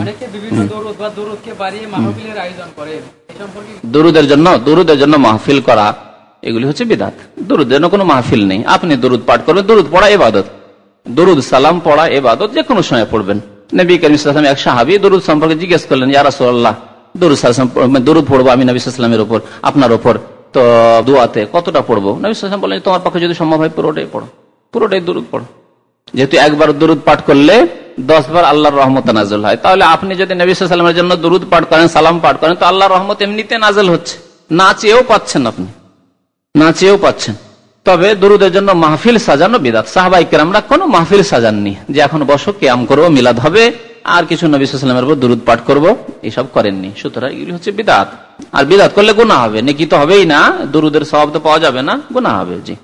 অনেকে বিভিন্ন দরুদ বা দরুদকে বাড়িয়ে মাহফিলের আয়োজন করে। দরুদের জন্য দরুদের জন্য মাহফিল করা এগুলি হচ্ছে বিদাত। দরুদের জন্য কোনো মাহফিল নেই। আপনি দরুদ পাঠ করবেন দরুদ পড়া এবাদত দরুদ সালাম পড়া এবাদত যে কোনো সময় পড়বেন। নবী করিম সাল্লাম এক সাহাবি দরুদ সম্পর্কে জিজ্ঞেস করলেন ইয়া রাসূলুল্লাহ দরুদ সালাম দরুদ পড়ব আমি নবী উপর আপনার উপর। তো দোয়াতে কতটা পড়ব? নবী সাল্লাম বললেন তোমার পক্ষে যদি সম্ভব হয় পুরোটাই পড়ো। পুরোটাই দরুদ পড়ো। যেহেতু একবার দরুদ পাঠ করলে দশ বার আল্লাহর রহমত নাজল হয়। তাহলে আপনি যদি নবী সাল্লামের জন্য দরুদ পাঠ করেন, সালাম পাঠ করেন, তো আল্লাহর রহমত এমনিতে নাজল হচ্ছে। না চেয়েও পাচ্ছেন আপনি। না চেয়েও পাচ্ছেন। তবে দরুদের জন্য মাহফিল সাজানো বিদাত। সাহাবাই কেরামরা কোনো মাহফিল সাজাননি যে এখন বসো, কেয়াম করব, মিলাদ হবে, আর কিছু নবী সাল্লামের উপর দরুদ পাঠ করব, এসব করেননি। সুতরাং এগুলি হচ্ছে বিদাত। আর বিদাত করলে গুণা হবে। নাকি তো হবেই না। দুরুদের স্বভাব তো পাওয়া যাবে না। গুণা হবে, জি।